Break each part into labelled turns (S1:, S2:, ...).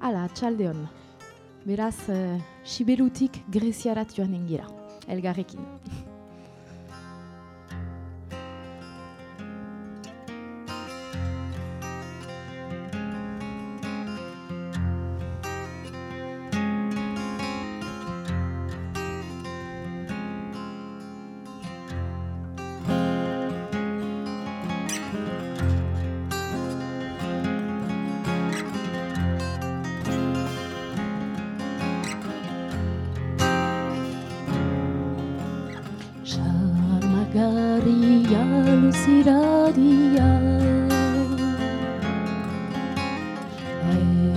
S1: Hala, txaldeon. Beraz, uh, Siberutik Greziarat joan engira, elgarrekin. Charmagaria luciradia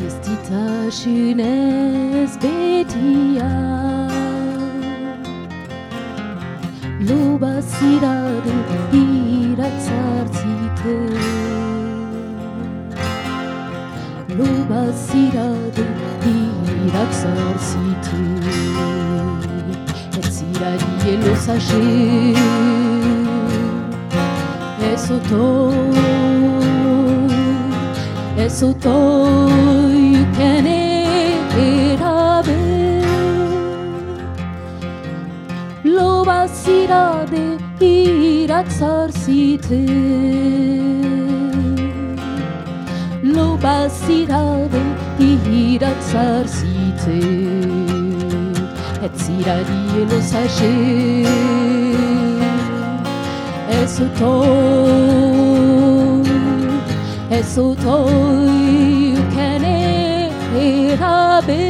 S1: Ez ditasunez betia Loba ziradu irak zartzite Loba ziradu irak zartzite Ez ziradi elosage Ez otoi Ez otoi kene erabe Loba zirade irak zarzite Loba zirade irak zarzite Et ziradi elosage Ez eso toy kene irabe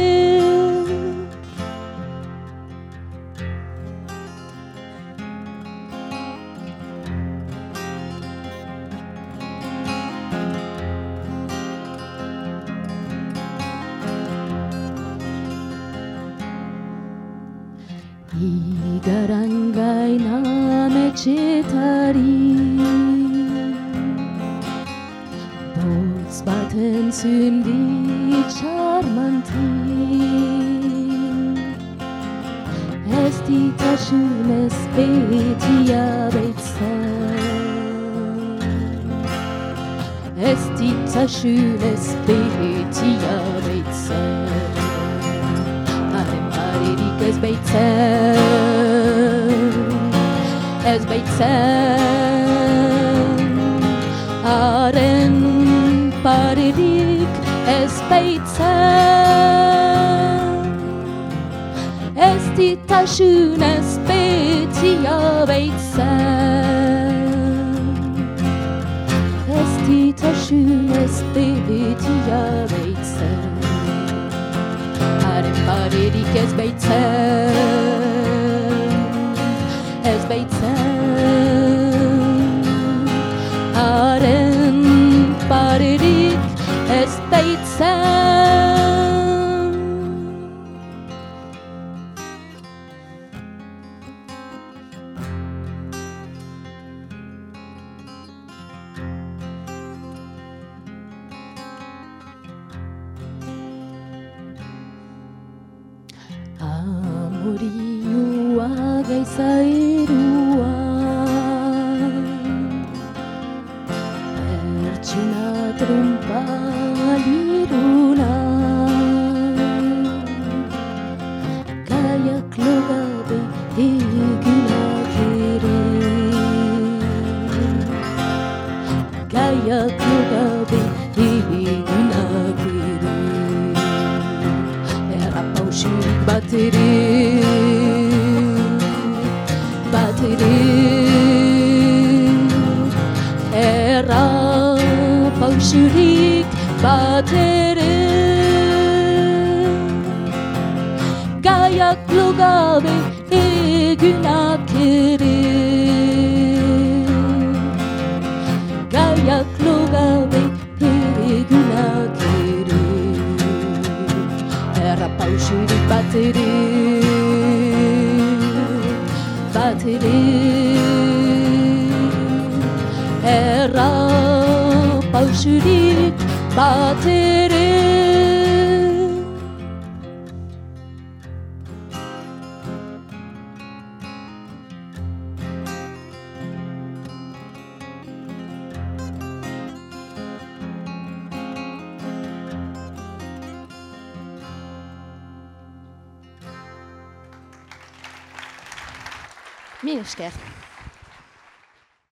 S1: Igarangai na mechitari zundi txarmanti Ez ditasunez betia beitzen Ez ditasunez betia beitzen Haren parerik ez beitzen Ez beitzen Haren ez beitzen Ez ditasunez betia beitzen Ez ditasunez betia beitzen Haren parerik ez beitzen Ez beitzen Haren parerik ez beitzen Amorioa gaizairua Pertsona trompa liruna. Gaiak logabe egunak ere Gaiak logabe egunak ere Erra pausurik bat ere Erra pausurik bat ere. Gaiak logabe egunak ere. Gaiak logabe egunak ere. Erra pausurik bat ere Bat ere Erra pausurik bat
S2: minusquer.